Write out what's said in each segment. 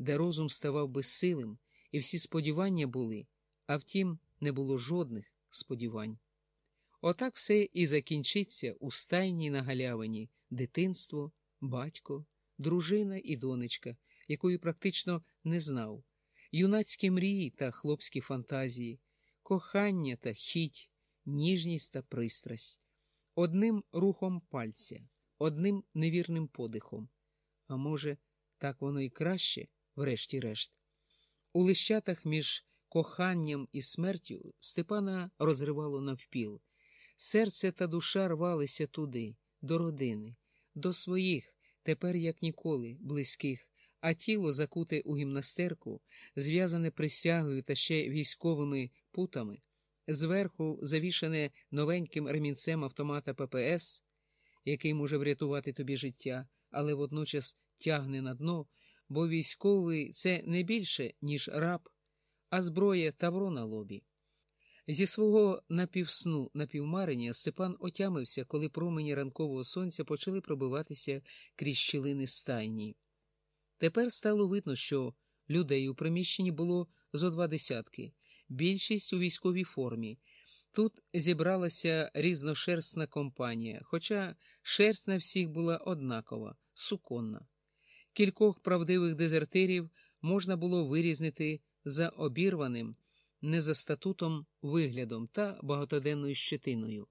де розум ставав безсилим, і всі сподівання були, а втім, не було жодних сподівань. Отак все і закінчиться у стайні на галявині дитинство, батько, дружина і донечка, якої практично не знав, юнацькі мрії та хлопські фантазії, кохання та хіть, ніжність та пристрасть, одним рухом пальця, одним невірним подихом. А може, так воно і краще, врешті-решт. У лищатах між коханням і смертю Степана розривало навпіл. Серце та душа рвалися туди, до родини, до своїх, тепер як ніколи, близьких, а тіло закуте у гімнастерку, зв'язане присягою та ще військовими путами, зверху завішане новеньким ремінцем автомата ППС, який може врятувати тобі життя, але водночас тягне на дно, бо військовий це не більше, ніж раб, а зброя тавро на лобі. Зі свого напівсну напівмарення Степан отямився, коли промені ранкового сонця почали пробиватися крізь щілини стайні. Тепер стало видно, що людей у приміщенні було зо два десятки, більшість у військовій формі. Тут зібралася різношерстна компанія, хоча шерсть на всіх була однакова, суконна. Кількох правдивих дезертирів можна було вирізнити за обірваним, не за статутом виглядом та багатоденною щетиною.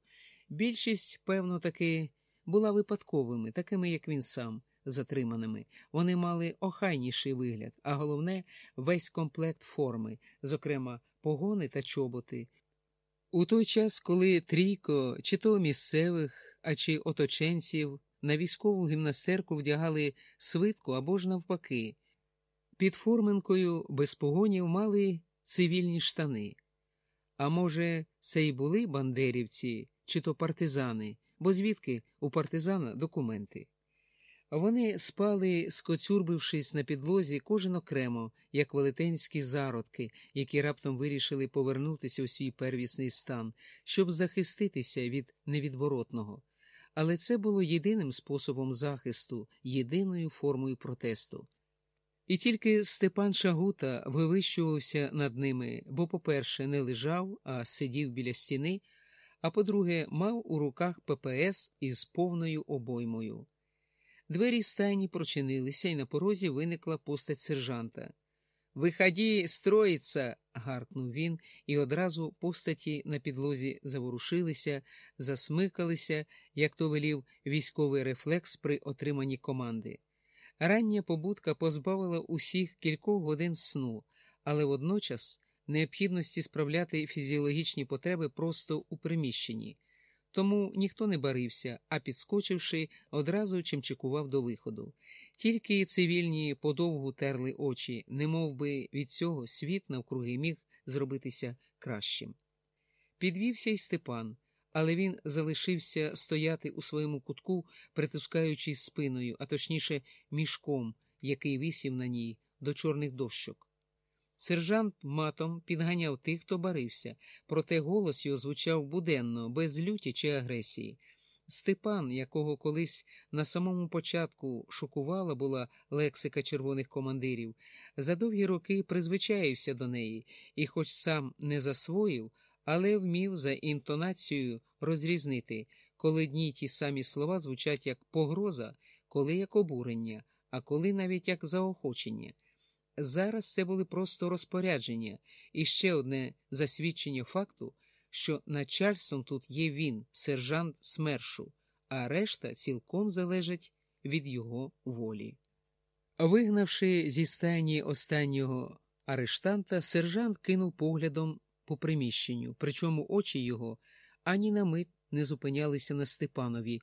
Більшість, певно, таки була випадковими, такими, як він сам, затриманими. Вони мали охайніший вигляд, а головне, весь комплект форми, зокрема, погони та чоботи. У той час, коли трійко, чи то місцевих, а чи оточенців, на військову гімнастерку вдягали свитку або ж навпаки, під форминкою без погонів мали цивільні штани. А може, це й були бандерівці, чи то партизани, бо звідки у партизана документи. Вони спали, скоцюрбившись на підлозі, кожен окремо, як велетенські зародки, які раптом вирішили повернутися у свій первісний стан, щоб захиститися від невідворотного. Але це було єдиним способом захисту, єдиною формою протесту. І тільки Степан Шагута вивищувався над ними, бо, по-перше, не лежав, а сидів біля стіни, а по-друге, мав у руках ППС із повною обоймою. Двері стайні прочинилися, і на порозі виникла постать сержанта. Виході, строїться. гаркнув він, і одразу постаті на підлозі заворушилися, засмикалися, як то велів військовий рефлекс при отриманні команди. Рання побудка позбавила усіх кількох годин сну, але водночас необхідності справляти фізіологічні потреби просто у приміщенні. Тому ніхто не барився, а підскочивши, одразу чимчикував до виходу. Тільки цивільні подовгу терли очі, немов би від цього світ навкруги міг зробитися кращим. Підвівся й Степан, але він залишився стояти у своєму кутку, притискаючись спиною, а точніше, мішком, який висів на ній до чорних дощок. Сержант матом підганяв тих, хто барився, проте голос його звучав буденно, без люті чи агресії. Степан, якого колись на самому початку шокувала була лексика червоних командирів, за довгі роки призвичаївся до неї і, хоч сам не засвоїв, але вмів за інтонацією розрізнити, коли дні ті самі слова звучать як погроза, коли як обурення, а коли навіть як заохочення. Зараз це були просто розпорядження і ще одне засвідчення факту, що начальством тут є він, сержант смершу, а решта цілком залежить від його волі. Вигнавши зі стайні останнього арештанта, сержант кинув поглядом по приміщенню, причому очі його ані на мить не зупинялися на Степанові,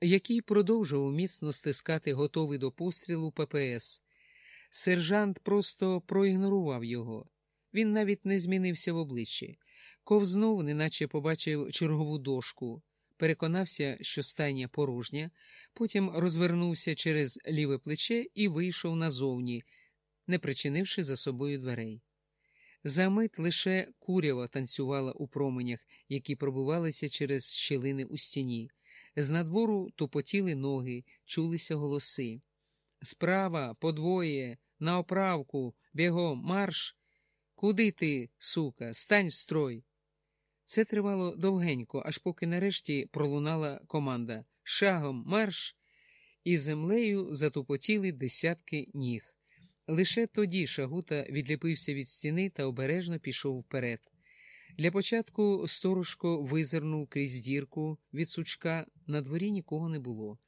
який продовжував міцно стискати готовий до пострілу ППС. Сержант просто проігнорував його. Він навіть не змінився в обличчі, ковзнув, неначе побачив чергову дошку, переконався, що стайня порожня, потім розвернувся через ліве плече і вийшов назовні, не причинивши за собою дверей. За мить лише курява танцювала у променях, які пробивалися через щілини у стіні. З надвору тупотіли ноги, чулися голоси. Справа, подвоє, на оправку, бігом, марш. Куди ти, сука, стань в строй. Це тривало довгенько, аж поки нарешті пролунала команда Шагом марш, і землею затупотіли десятки ніг. Лише тоді Шагута відліпився від стіни та обережно пішов вперед. Для початку сторожко визирнув крізь дірку від сучка, на дворі нікого не було.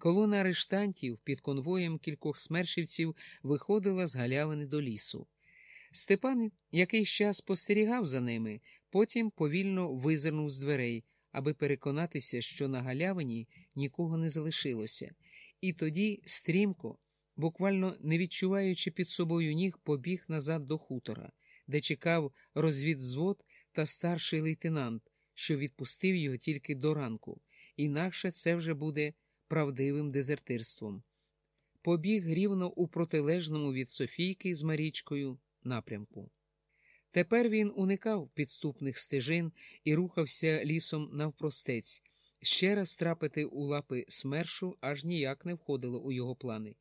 Колона арештантів під конвоєм кількох смершівців виходила з галявини до лісу. Степан якийсь час спостерігав за ними, потім повільно визирнув з дверей, аби переконатися, що на галявині нікого не залишилося, і тоді стрімко, буквально не відчуваючи під собою ніг, побіг назад до хутора, де чекав розвідзвод та старший лейтенант, що відпустив його тільки до ранку, інакше це вже буде правдивим дезертирством. Побіг рівно у протилежному від Софійки з Марічкою напрямку. Тепер він уникав підступних стежин і рухався лісом навпростець. Ще раз трапити у лапи смершу аж ніяк не входило у його плани.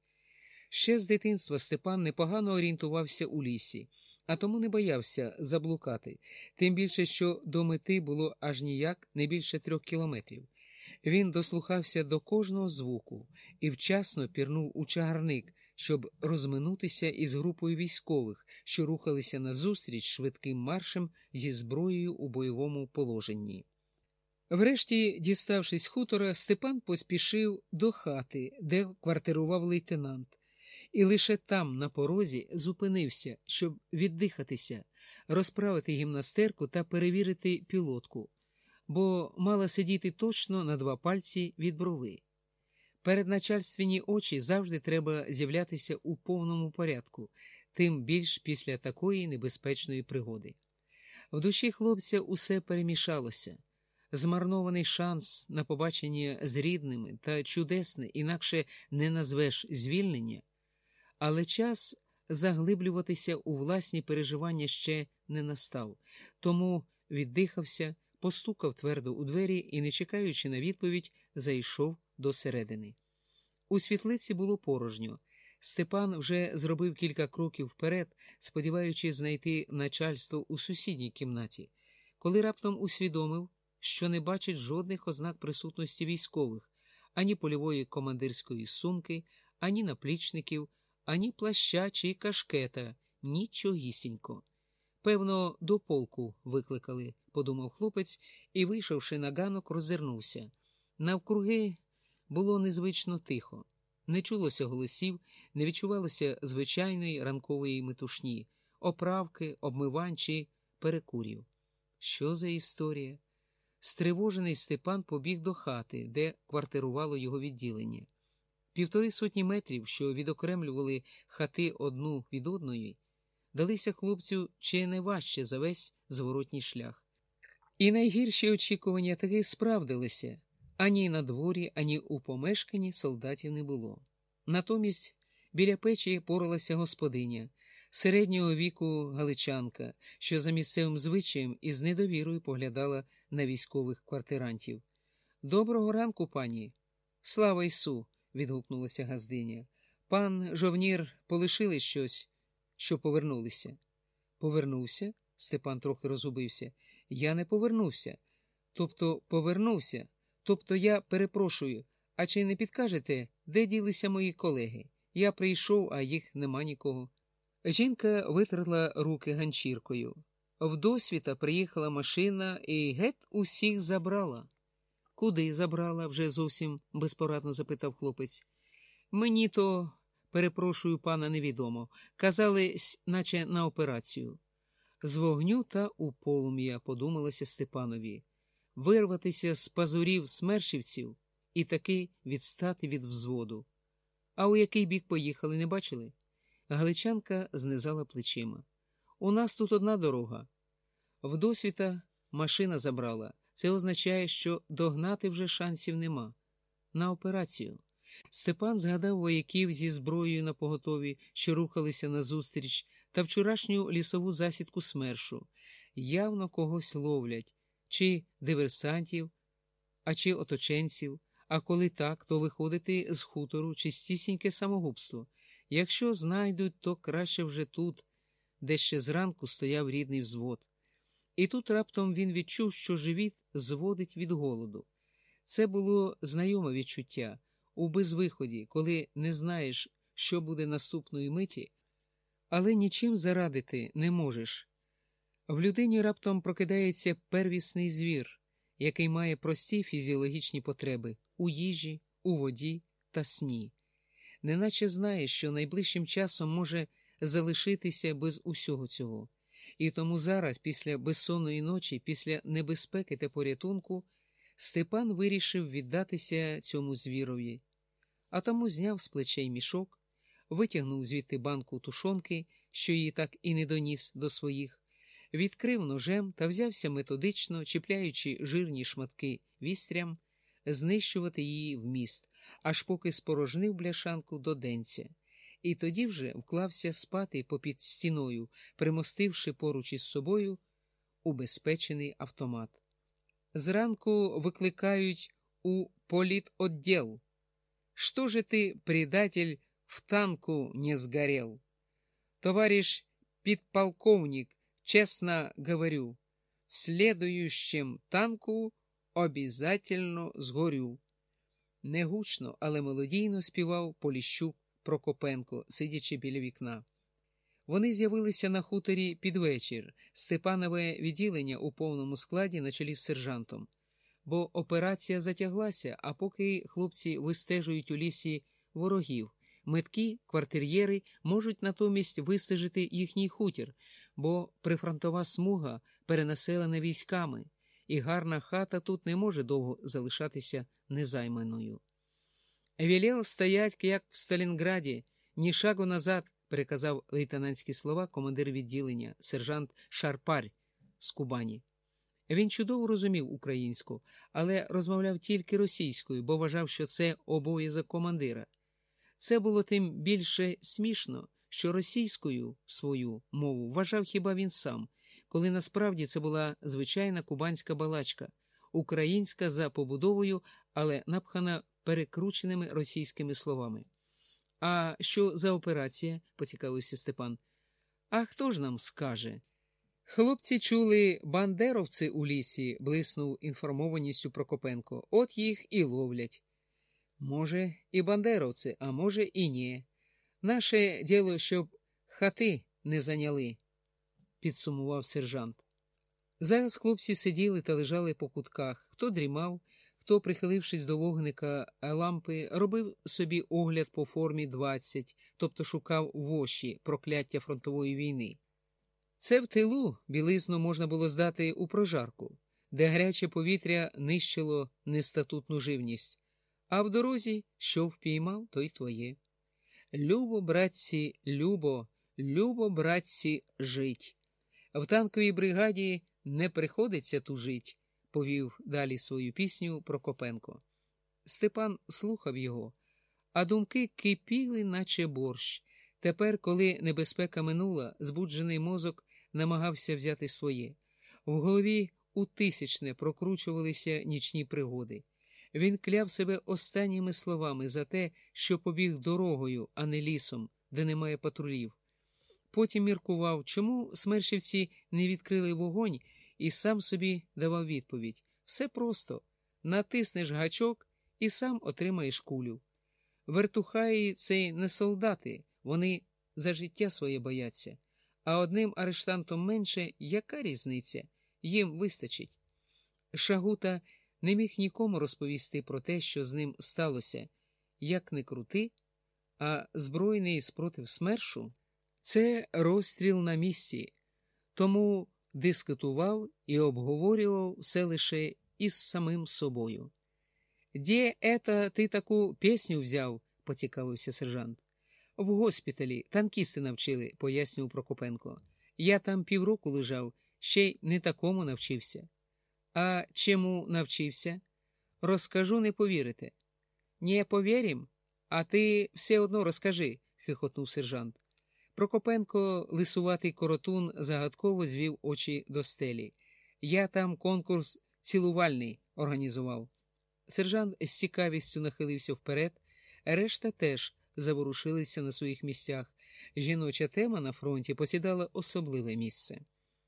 Ще з дитинства Степан непогано орієнтувався у лісі, а тому не боявся заблукати, тим більше, що до мети було аж ніяк не більше трьох кілометрів. Він дослухався до кожного звуку і вчасно пірнув у чагарник, щоб розминутися із групою військових, що рухалися назустріч швидким маршем зі зброєю у бойовому положенні. Врешті, діставшись хутора, Степан поспішив до хати, де квартирував лейтенант, і лише там, на порозі, зупинився, щоб віддихатися, розправити гімнастерку та перевірити пілотку, бо мала сидіти точно на два пальці від брови. Перед Передначальственні очі завжди треба з'являтися у повному порядку, тим більш після такої небезпечної пригоди. В душі хлопця усе перемішалося. Змарнований шанс на побачення з рідними та чудесне, інакше не назвеш звільнення, але час заглиблюватися у власні переживання ще не настав, тому віддихався, постукав твердо у двері і, не чекаючи на відповідь, зайшов до середини. У світлиці було порожньо. Степан вже зробив кілька кроків вперед, сподіваючись знайти начальство у сусідній кімнаті, коли раптом усвідомив, що не бачить жодних ознак присутності військових, ані польової командирської сумки, ані наплічників, ані плаща чи кашкета, нічогісінько. Певно, до полку викликали, подумав хлопець і, вийшовши на ганок, роззирнувся. Навкруги було незвично тихо, не чулося голосів, не відчувалося звичайної ранкової метушні, оправки, обмивань чи перекурів. Що за історія? Стривожений Степан побіг до хати, де квартирувало його відділення. Півтори сотні метрів, що відокремлювали хати одну від одної, далися хлопцю чи не важче за весь зворотній шлях. І найгірші очікування таки справдилися ані на дворі, ані у помешканні солдатів не було. Натомість біля печі поралася господиня, середнього віку галичанка, що за місцевим звичаєм із недовірою поглядала на військових квартирантів. Доброго ранку, пані. Слава Ісу! відгукнулася газдиня. Пан жовнір полишили щось, що повернулися. Повернувся? Степан трохи розгубився. Я не повернувся. Тобто повернувся. Тобто я перепрошую, а чи не підкажете, де ділися мої колеги? Я прийшов, а їх нема нікого. Жінка витерла руки ганчіркою. В досвіта приїхала машина і геть усіх забрала. Куди забрала? вже зовсім безпорадно запитав хлопець. Мені то, перепрошую пана, невідомо. Казали, наче на операцію. З вогню та у полум'я, подумалося Степанові, вирватися з пазурів смершівців і таки відстати від взводу. А у який бік поїхали, не бачили? Галичанка знизала плечима. У нас тут одна дорога. В досвіта машина забрала. Це означає, що догнати вже шансів нема. На операцію. Степан згадав вояків зі зброєю на поготові, що рухалися назустріч, та вчорашню лісову засідку смершу. Явно когось ловлять, чи диверсантів, а чи оточенців, А коли так, то виходити з хутору чистісіньке самогубство. Якщо знайдуть, то краще вже тут, де ще зранку стояв рідний взвод. І тут раптом він відчув, що живіт зводить від голоду. Це було знайоме відчуття у безвиході, коли не знаєш, що буде наступної миті, але нічим зарадити не можеш. В людині раптом прокидається первісний звір, який має прості фізіологічні потреби у їжі, у воді та сні, неначе знає, що найближчим часом може залишитися без усього цього. І тому зараз, після безсонної ночі, після небезпеки та порятунку, Степан вирішив віддатися цьому звірові, а тому зняв з плечей мішок, витягнув звідти банку тушонки, що її так і не доніс до своїх, відкрив ножем та взявся методично, чіпляючи жирні шматки вістрям, знищувати її в міст, аж поки спорожнив бляшанку до денця. І тоді вже вклався спати попід стіною, примостивши поруч із собою убезпечений автомат. Зранку викликають у політодділ. Что же ты, предатель, в танку не сгорел? Товарищ подполковник, честно говорю, в следующем танку обязательно сгорю. Негучно, але мелодійно співав Поліщук Прокопенко, сидячи біля вікна. Вони з'явилися на хуторі під вечір, Степанове відділення у повному складі на чолі з сержантом. Бо операція затяглася, а поки хлопці вистежують у лісі ворогів, меткі квартир'єри можуть натомість вистежити їхній хутір, бо прифронтова смуга перенаселена військами, і гарна хата тут не може довго залишатися незайманою. Велел стоять, як в Сталінграді, ні шагу назад, переказав лейтенантські слова командир відділення, сержант Шарпарь з Кубані. Він чудово розумів українську, але розмовляв тільки російською, бо вважав, що це обов'язок командира. Це було тим більше смішно, що російською свою мову вважав хіба він сам, коли насправді це була звичайна кубанська балачка, українська за побудовою, але напхана перекрученими російськими словами. А що за операція? поцікавився Степан. А хто ж нам скаже? Хлопці чули бандеровці у лісі, блиснув інформованістю Прокопенко. От їх і ловлять. Може, і бандеровці, а може, і ні. Наше діло, щоб хати не зайняли, підсумував сержант. Зараз хлопці сиділи та лежали по кутках, хто дрімав, хто, прихилившись до вогника лампи, робив собі огляд по формі 20, тобто шукав воші прокляття фронтової війни. Це в тилу білизну можна було здати у прожарку, де гаряче повітря нищило нестатутну живність, а в дорозі, що впіймав, то й твоє. Любо, братці, любо, любо, братці, жить. В танковій бригаді не приходиться тужить, повів далі свою пісню Прокопенко. Степан слухав його, а думки кипіли, наче борщ. Тепер, коли небезпека минула, збуджений мозок намагався взяти своє. В голові у тисячне прокручувалися нічні пригоди. Він кляв себе останніми словами за те, що побіг дорогою, а не лісом, де немає патрулів. Потім міркував, чому смершівці не відкрили вогонь, і сам собі давав відповідь все просто натиснеш гачок і сам отримаєш кулю. Вертухаї це не солдати, вони за життя своє бояться а одним арештантом менше яка різниця? Їм вистачить. Шагута не міг нікому розповісти про те, що з ним сталося, як не крути, а збройний спротив смершу це розстріл на місці, тому дискутував і обговорював все лише із самим собою. Де ета ти таку пісню взяв? поцікавився сержант. В госпіталі танкісти навчили, пояснював Прокопенко. Я там півроку лежав, ще й не такому навчився. А чому навчився? Розкажу, не повірите. Не повірім, а ти все одно розкажи, хихотнув сержант. Прокопенко, лисуватий коротун, загадково звів очі до стелі. Я там конкурс цілувальний організував. Сержант з цікавістю нахилився вперед, решта теж заворушилися на своїх місцях. Жіноча тема на фронті посідала особливе місце.